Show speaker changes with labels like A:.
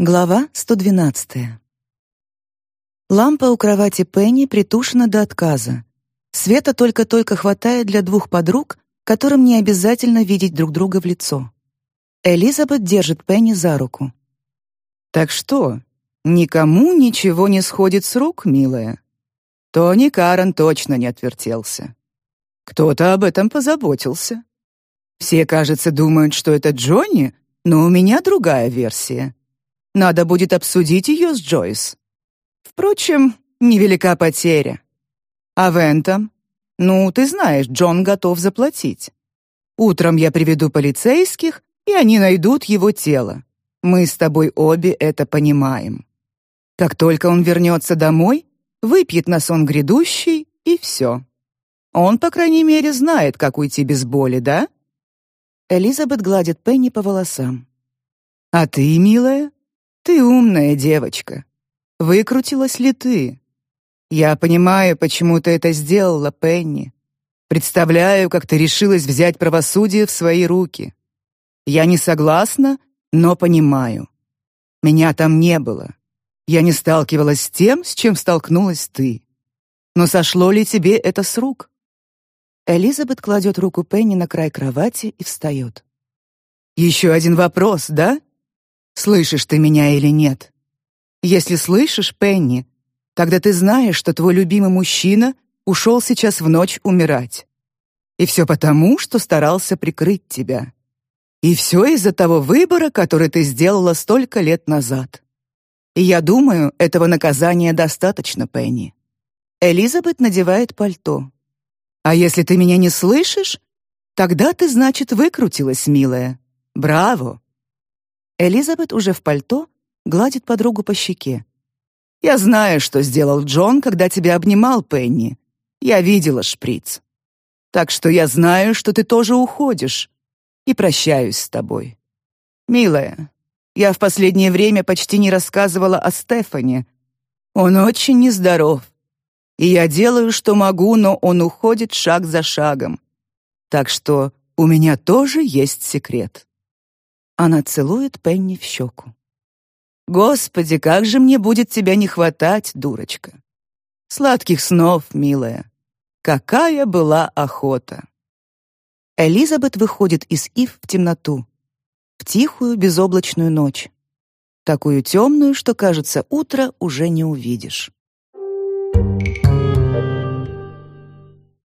A: Глава 112. Лампа у кровати Пенни притушена до отказа. Света только-только хватает для двух подруг, которым не обязательно видеть друг друга в лицо. Элизабет держит Пенни за руку.
B: «Так что, никому ничего не сходит с рук, милая?» Тони Карен точно не отвертелся. Кто-то об этом позаботился. Все, кажется, думают, что это Джонни, но у меня другая версия. Надо будет обсудить ее с Джойс. Впрочем, невелика потеря. А Вентом? Ну, ты знаешь, Джон готов заплатить. Утром я приведу полицейских, и они найдут его тело. Мы с тобой обе это понимаем. Как только он вернется домой, выпьет на сон грядущий, и все. Он, по крайней мере, знает, как уйти без боли, да?
A: Элизабет гладит Пенни по волосам.
B: А ты, милая, ты умная девочка. Выкрутилась ли ты? Я понимаю, почему ты это сделала, Пенни. Представляю, как ты решилась взять правосудие в свои руки. Я не согласна, но понимаю. Меня там не было. Я не сталкивалась с тем, с чем столкнулась ты. Но сошло ли тебе это с рук?
A: Элизабет кладет руку Пенни на край кровати и встает.
B: Еще один вопрос, да? Слышишь ты меня или нет? Если слышишь, Пенни, тогда ты знаешь, что твой любимый мужчина ушел сейчас в ночь умирать. И все потому, что старался прикрыть тебя. И все из-за того выбора, который ты сделала столько лет назад. И я думаю, этого наказания достаточно, Пенни.
A: Элизабет надевает пальто.
B: А если ты меня не слышишь, тогда ты, значит, выкрутилась, милая. Браво.
A: Элизабет уже в пальто гладит подругу по щеке.
B: Я знаю, что сделал Джон, когда тебя обнимал, Пенни. Я видела шприц. Так что я знаю, что ты тоже уходишь. И прощаюсь с тобой. Милая, я в последнее время почти не рассказывала о Стефане. Он очень нездоров. И я делаю, что могу, но он уходит шаг за шагом. Так что у меня тоже есть секрет.
A: Она целует Пенни в щеку.
B: Господи, как же мне будет тебя не хватать, дурочка. Сладких снов, милая. Какая была охота.
A: Элизабет выходит из Ив в темноту, в тихую безоблачную ночь, такую темную, что кажется, утро уже не увидишь.